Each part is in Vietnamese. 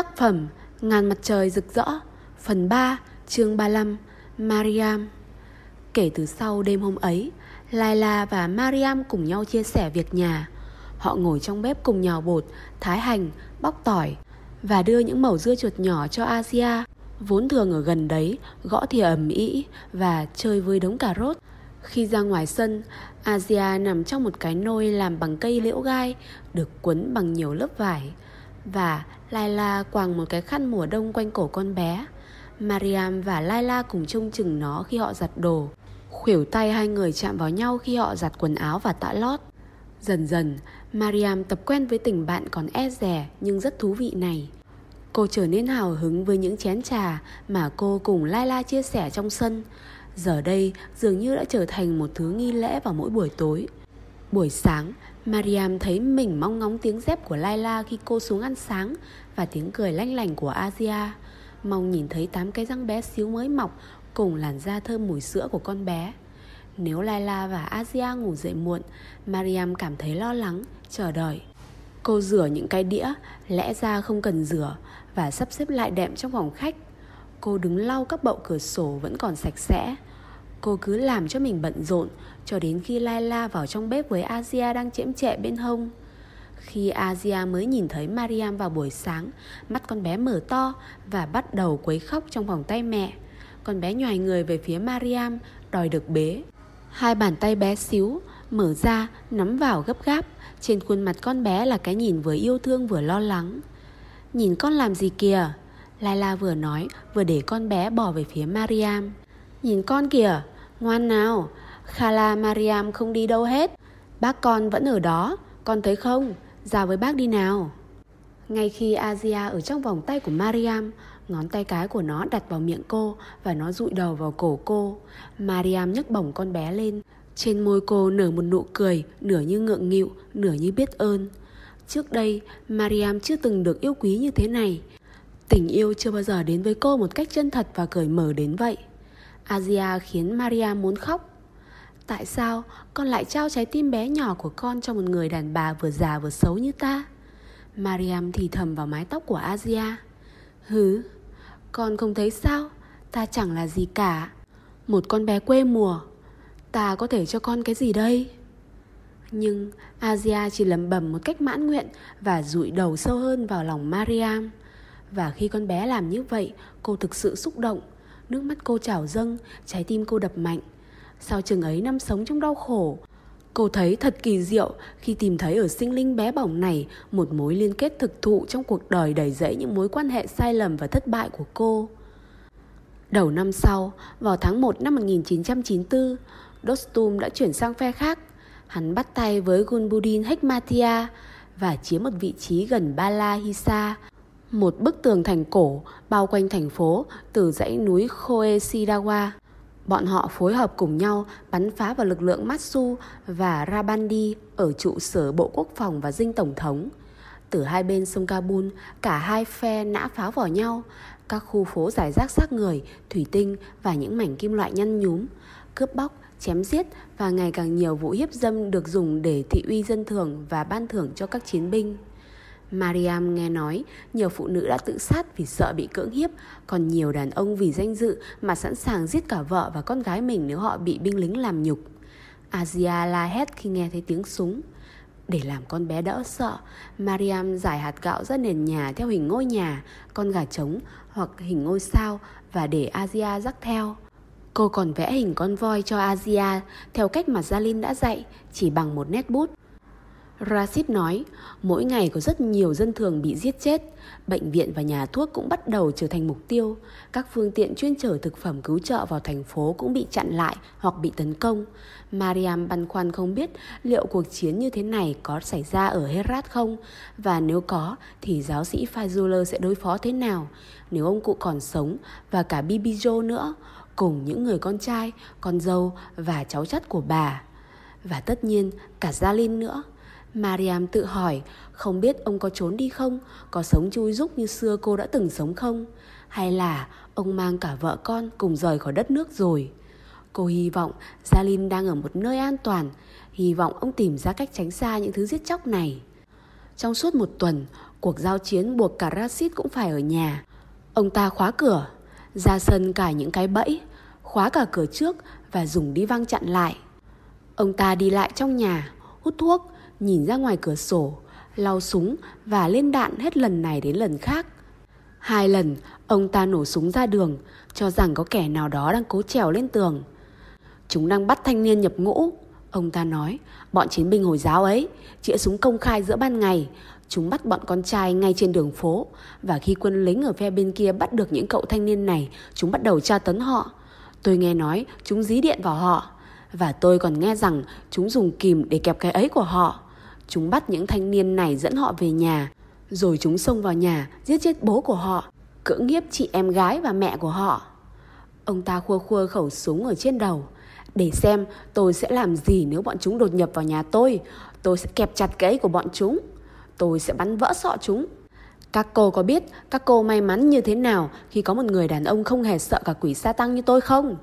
Tác phẩm Ngàn mặt trời rực rỡ Phần 3 chương 35 Mariam. Kể từ sau đêm hôm ấy Laila và Mariam cùng nhau chia sẻ việc nhà. Họ ngồi trong bếp cùng nhào bột Thái hành, bóc tỏi Và đưa những mẩu dưa chuột nhỏ cho Asia Vốn thường ở gần đấy Gõ thìa ầm ĩ Và chơi với đống cà rốt. Khi ra ngoài sân Asia nằm trong một cái nôi làm bằng cây liễu gai Được quấn bằng nhiều lớp vải. Và Laila quàng một cái khăn mùa đông quanh cổ con bé. Mariam và Laila cùng trông chừng nó khi họ giặt đồ. Khuỷu tay hai người chạm vào nhau khi họ giặt quần áo và tạ lót. Dần dần, Mariam tập quen với tình bạn còn e rẻ nhưng rất thú vị này. Cô trở nên hào hứng với những chén trà mà cô cùng Laila chia sẻ trong sân. Giờ đây dường như đã trở thành một thứ nghi lễ vào mỗi buổi tối. Buổi sáng, Mariam thấy mình mong ngóng tiếng dép của Laila khi cô xuống ăn sáng và tiếng cười lanh lành của Asia. Mong nhìn thấy tám cái răng bé xíu mới mọc cùng làn da thơm mùi sữa của con bé. Nếu Laila và Asia ngủ dậy muộn, Mariam cảm thấy lo lắng, chờ đợi. Cô rửa những cái đĩa, lẽ ra không cần rửa và sắp xếp lại đệm trong phòng khách. Cô đứng lau các bậu cửa sổ vẫn còn sạch sẽ. Cô cứ làm cho mình bận rộn cho đến khi Laila vào trong bếp với Asia đang chễm chệ bên hông. Khi Asia mới nhìn thấy Mariam vào buổi sáng, mắt con bé mở to và bắt đầu quấy khóc trong vòng tay mẹ. Con bé nhòi người về phía Mariam, đòi được bế. Hai bàn tay bé xíu, mở ra, nắm vào gấp gáp. Trên khuôn mặt con bé là cái nhìn vừa yêu thương vừa lo lắng. Nhìn con làm gì kìa? Laila vừa nói, vừa để con bé bỏ về phía Mariam. Nhìn con kìa, ngoan nào, Khala Mariam không đi đâu hết. Bác con vẫn ở đó, con thấy không? Ra với bác đi nào. Ngay khi Asia ở trong vòng tay của Mariam, ngón tay cái của nó đặt vào miệng cô và nó dụi đầu vào cổ cô. Mariam nhấc bổng con bé lên. Trên môi cô nở một nụ cười, nửa như ngượng nghịu, nửa như biết ơn. Trước đây, Mariam chưa từng được yêu quý như thế này. Tình yêu chưa bao giờ đến với cô một cách chân thật và cởi mở đến vậy. Asia khiến Maria muốn khóc. Tại sao con lại trao trái tim bé nhỏ của con cho một người đàn bà vừa già vừa xấu như ta? Mariam thì thầm vào mái tóc của Asia. Hứ, con không thấy sao? Ta chẳng là gì cả. Một con bé quê mùa. Ta có thể cho con cái gì đây? Nhưng Asia chỉ lẩm bẩm một cách mãn nguyện và rụi đầu sâu hơn vào lòng Mariam. Và khi con bé làm như vậy, cô thực sự xúc động. Nước mắt cô trào dâng, trái tim cô đập mạnh. Sau chừng ấy năm sống trong đau khổ Cô thấy thật kỳ diệu khi tìm thấy ở sinh linh bé bỏng này một mối liên kết thực thụ trong cuộc đời đầy dẫy những mối quan hệ sai lầm và thất bại của cô. Đầu năm sau, vào tháng 1 năm 1994, Dostum đã chuyển sang phe khác. Hắn bắt tay với Gunbudin Hekmatia và chiếm một vị trí gần Bala Hisa, một bức tường thành cổ bao quanh thành phố từ dãy núi Khoesidawa. Bọn họ phối hợp cùng nhau bắn phá vào lực lượng Matsu và Rabandi ở trụ sở Bộ Quốc phòng và dinh Tổng thống. Từ hai bên sông Kabul, cả hai phe nã pháo vào nhau. Các khu phố giải rác xác người, thủy tinh và những mảnh kim loại nhăn nhúm. Cướp bóc, chém giết và ngày càng nhiều vụ hiếp dâm được dùng để thị uy dân thường và ban thưởng cho các chiến binh. Mariam nghe nói nhiều phụ nữ đã tự sát vì sợ bị cưỡng hiếp, còn nhiều đàn ông vì danh dự mà sẵn sàng giết cả vợ và con gái mình nếu họ bị binh lính làm nhục. Asia la hét khi nghe thấy tiếng súng. Để làm con bé đỡ sợ, Mariam giải hạt gạo ra nền nhà theo hình ngôi nhà, con gà trống hoặc hình ngôi sao và để Asia rắc theo. Cô còn vẽ hình con voi cho Asia theo cách mà Jalin đã dạy, chỉ bằng một nét bút. Rashid nói, mỗi ngày có rất nhiều dân thường bị giết chết, bệnh viện và nhà thuốc cũng bắt đầu trở thành mục tiêu. Các phương tiện chuyên chở thực phẩm cứu trợ vào thành phố cũng bị chặn lại hoặc bị tấn công. Mariam băn khoăn không biết liệu cuộc chiến như thế này có xảy ra ở Herat không và nếu có thì giáo sĩ Fazullah sẽ đối phó thế nào nếu ông cụ còn sống và cả Bibijo nữa cùng những người con trai, con dâu và cháu chắt của bà. Và tất nhiên cả Jalin nữa. Mariam tự hỏi không biết ông có trốn đi không, có sống chui rúc như xưa cô đã từng sống không, hay là ông mang cả vợ con cùng rời khỏi đất nước rồi. Cô hy vọng Jalin đang ở một nơi an toàn, hy vọng ông tìm ra cách tránh xa những thứ giết chóc này. Trong suốt một tuần, Cuộc giao chiến buộc cả Rashid cũng phải ở nhà. Ông ta khóa cửa, ra sân cài những cái bẫy, khóa cả cửa trước và dùng đi văng chặn lại. Ông ta đi lại trong nhà, hút thuốc, nhìn ra ngoài cửa sổ, lau súng và lên đạn hết lần này đến lần khác. Hai lần, ông ta nổ súng ra đường, cho rằng có kẻ nào đó đang cố trèo lên tường. Chúng đang bắt thanh niên nhập ngũ, ông ta nói. Bọn chiến binh Hồi giáo ấy, chĩa súng công khai giữa ban ngày. Chúng bắt bọn con trai ngay trên đường phố. Và khi quân lính ở phe bên kia bắt được những cậu thanh niên này, chúng bắt đầu tra tấn họ. Tôi nghe nói chúng dí điện vào họ. Và tôi còn nghe rằng chúng dùng kìm để kẹp cái ấy của họ. Chúng bắt những thanh niên này dẫn họ về nhà. Rồi chúng xông vào nhà, giết chết bố của họ, cưỡng hiếp chị em gái và mẹ của họ. Ông ta khua khua khẩu súng ở trên đầu. Để xem tôi sẽ làm gì nếu bọn chúng đột nhập vào nhà tôi. Tôi sẽ kẹp chặt cái của bọn chúng. Tôi sẽ bắn vỡ sọ chúng. Các cô có biết các cô may mắn như thế nào khi có một người đàn ông không hề sợ cả quỷ sa tăng như tôi không?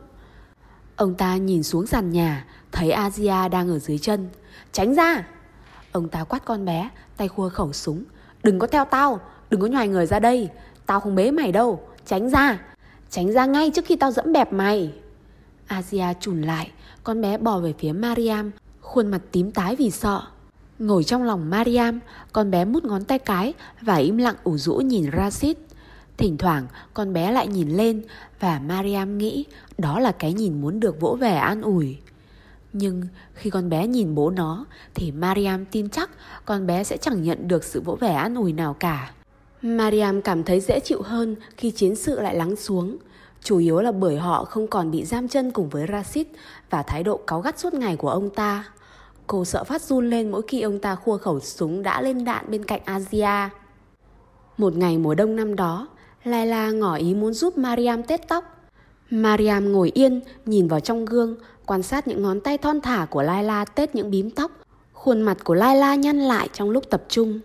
Ông ta nhìn xuống sàn nhà, thấy Asia đang ở dưới chân. Tránh ra! Ông ta quát con bé, tay khua khẩu súng. Đừng có theo tao, đừng có nhòi người ra đây. Tao không bế mày đâu, tránh ra. Tránh ra ngay trước khi tao dẫm bẹp mày. Asia chùn lại, con bé bò về phía Mariam, khuôn mặt tím tái vì sợ. Ngồi trong lòng Mariam, con bé mút ngón tay cái và im lặng ủ rũ nhìn Rashid. Thỉnh thoảng con bé lại nhìn lên và Mariam nghĩ đó là cái nhìn muốn được vỗ về an ủi. Nhưng khi con bé nhìn bố nó thì Mariam tin chắc con bé sẽ chẳng nhận được sự vỗ vẻ an ủi nào cả. Mariam cảm thấy dễ chịu hơn khi chiến sự lại lắng xuống. Chủ yếu là bởi họ không còn bị giam chân cùng với Rashid và thái độ cáu gắt suốt ngày của ông ta. Cô sợ phát run lên mỗi khi ông ta khua khẩu súng đã lên đạn bên cạnh Asia. Một ngày mùa đông năm đó, Laila ngỏ ý muốn giúp Mariam tết tóc. Mariam ngồi yên, nhìn vào trong gương, quan sát những ngón tay thon thả của Laila tết những bím tóc. Khuôn mặt của Laila nhăn lại trong lúc tập trung.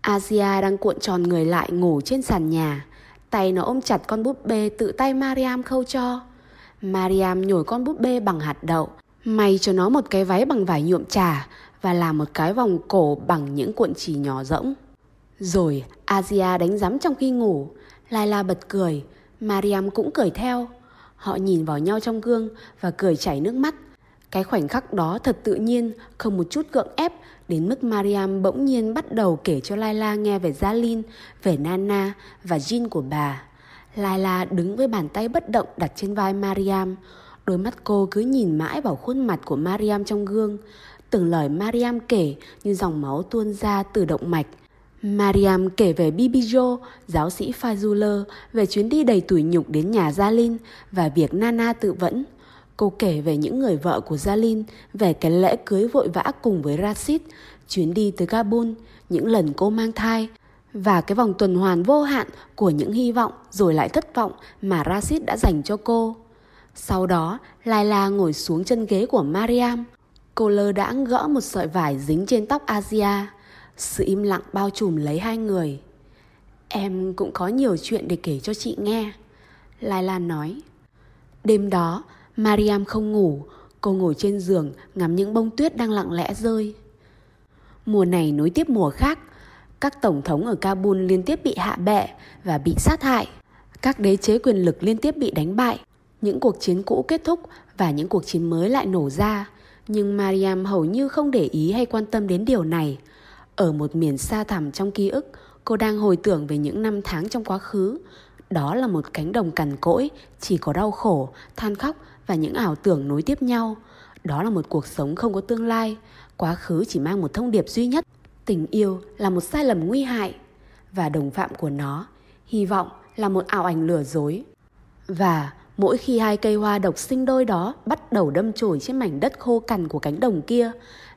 Asia đang cuộn tròn người lại ngủ trên sàn nhà. Tay nó ôm chặt con búp bê tự tay Mariam khâu cho. Mariam nhồi con búp bê bằng hạt đậu, may cho nó một cái váy bằng vải nhuộm trà và làm một cái vòng cổ bằng những cuộn chỉ nhỏ rỗng. Rồi Asia đánh rắm trong khi ngủ. Laila bật cười, Mariam cũng cười theo. Họ nhìn vào nhau trong gương và cười chảy nước mắt. Cái khoảnh khắc đó thật tự nhiên, không một chút gượng ép, đến mức Mariam bỗng nhiên bắt đầu kể cho Laila nghe về Jalin, về Nana và Jin của bà. Laila đứng với bàn tay bất động đặt trên vai Mariam. Đôi mắt cô cứ nhìn mãi vào khuôn mặt của Mariam trong gương. Từng lời Mariam kể như dòng máu tuôn ra từ động mạch. Mariam kể về Bibi Jo, giáo sĩ Fazullah, về chuyến đi đầy tủi nhục đến nhà Jalin và việc Nana tự vẫn. Cô kể về những người vợ của Jalin, về cái lễ cưới vội vã cùng với Rashid, chuyến đi tới Gabun, những lần cô mang thai, và cái vòng tuần hoàn vô hạn của những hy vọng rồi lại thất vọng mà Rashid đã dành cho cô. Sau đó, Laila ngồi xuống chân ghế của Mariam. Cô lơ đãng gỡ một sợi vải dính trên tóc Asia. Sự im lặng bao trùm lấy hai người. Em cũng có nhiều chuyện để kể cho chị nghe. Laila nói. Đêm đó, Mariam không ngủ, cô ngồi trên giường ngắm những bông tuyết đang lặng lẽ rơi. Mùa này nối tiếp mùa khác, các tổng thống ở Kabul liên tiếp bị hạ bệ và bị sát hại. Các đế chế quyền lực liên tiếp bị đánh bại. Những cuộc chiến cũ kết thúc và những cuộc chiến mới lại nổ ra. Nhưng Mariam hầu như không để ý hay quan tâm đến điều này. Ở một miền xa thẳm trong ký ức, cô đang hồi tưởng về những năm tháng trong quá khứ. Đó là một cánh đồng cằn cỗi, chỉ có đau khổ, than khóc và những ảo tưởng nối tiếp nhau. Đó là một cuộc sống không có tương lai. Quá khứ chỉ mang một thông điệp duy nhất. Tình yêu là một sai lầm nguy hại. Và đồng phạm của nó, hy vọng là một ảo ảnh lừa dối. Và mỗi khi hai cây hoa độc sinh đôi đó bắt đầu đâm chồi trên mảnh đất khô cằn của cánh đồng kia,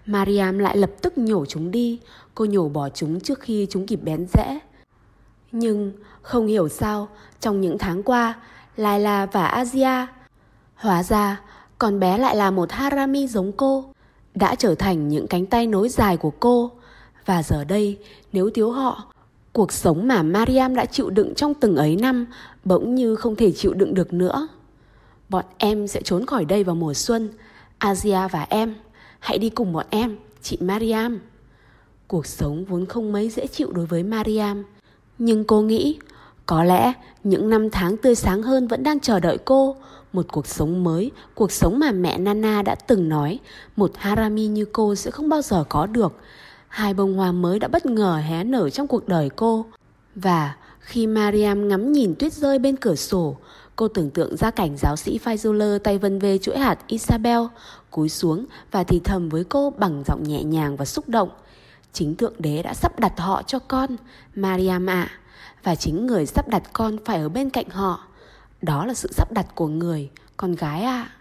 Mariam lại lập tức nhổ chúng đi. Cô nhổ bỏ chúng trước khi chúng kịp bén rẽ. Nhưng không hiểu sao, trong những tháng qua, Laila và Asia Hóa ra, con bé lại là một Harami giống cô, đã trở thành những cánh tay nối dài của cô. Và giờ đây, nếu thiếu họ, cuộc sống mà Mariam đã chịu đựng trong từng ấy năm bỗng như không thể chịu đựng được nữa. Bọn em sẽ trốn khỏi đây vào mùa xuân. Asia và em, hãy đi cùng bọn em, chị Mariam. Cuộc sống vốn không mấy dễ chịu đối với Mariam. Nhưng cô nghĩ, có lẽ những năm tháng tươi sáng hơn vẫn đang chờ đợi cô. Một cuộc sống mới, cuộc sống mà mẹ Nana đã từng nói, một Harami như cô sẽ không bao giờ có được. Hai bông hoa mới đã bất ngờ hé nở trong cuộc đời cô. Và khi Mariam ngắm nhìn tuyết rơi bên cửa sổ, cô tưởng tượng ra cảnh giáo sĩ Faizuller tay vân về chuỗi hạt Isabel, cúi xuống và thì thầm với cô bằng giọng nhẹ nhàng và xúc động. Chính Thượng Đế đã sắp đặt họ cho con, Mariam ạ. À, và chính người sắp đặt con phải ở bên cạnh họ. Đó là sự sắp đặt của người, con gái ạ. À.